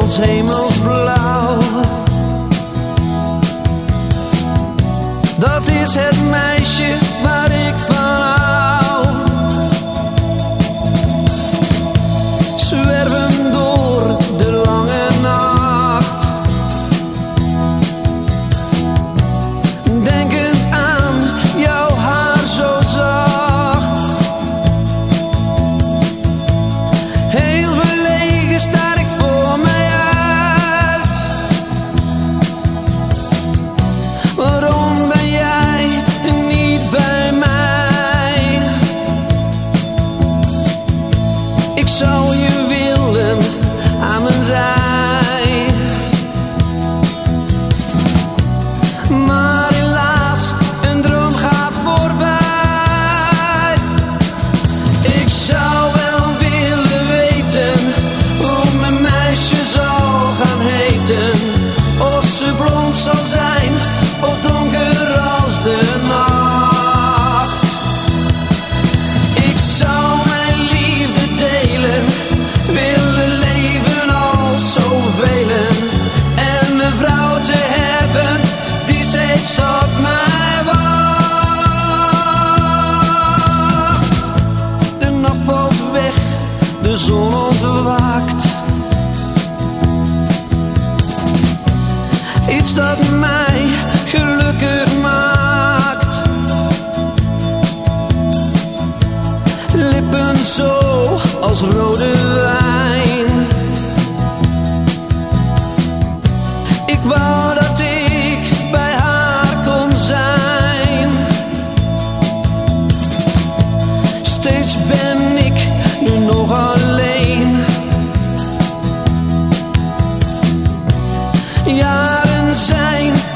als hemelsblauw. Dat is het meisje waar ik van hou. Zwerven door de lange nacht. Denkend aan jouw haar zo zacht. Heel de zon ons. Iets dat mij gelukkig maakt. Lippen zo als rode sunshine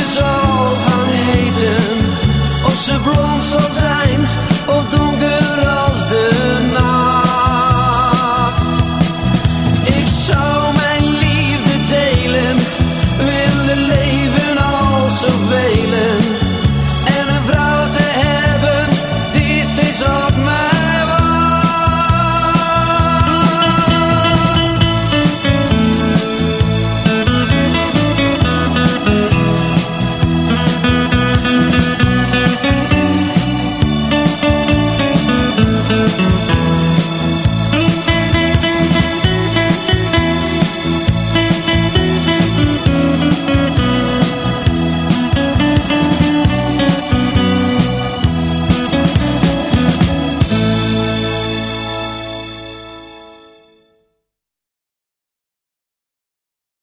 is all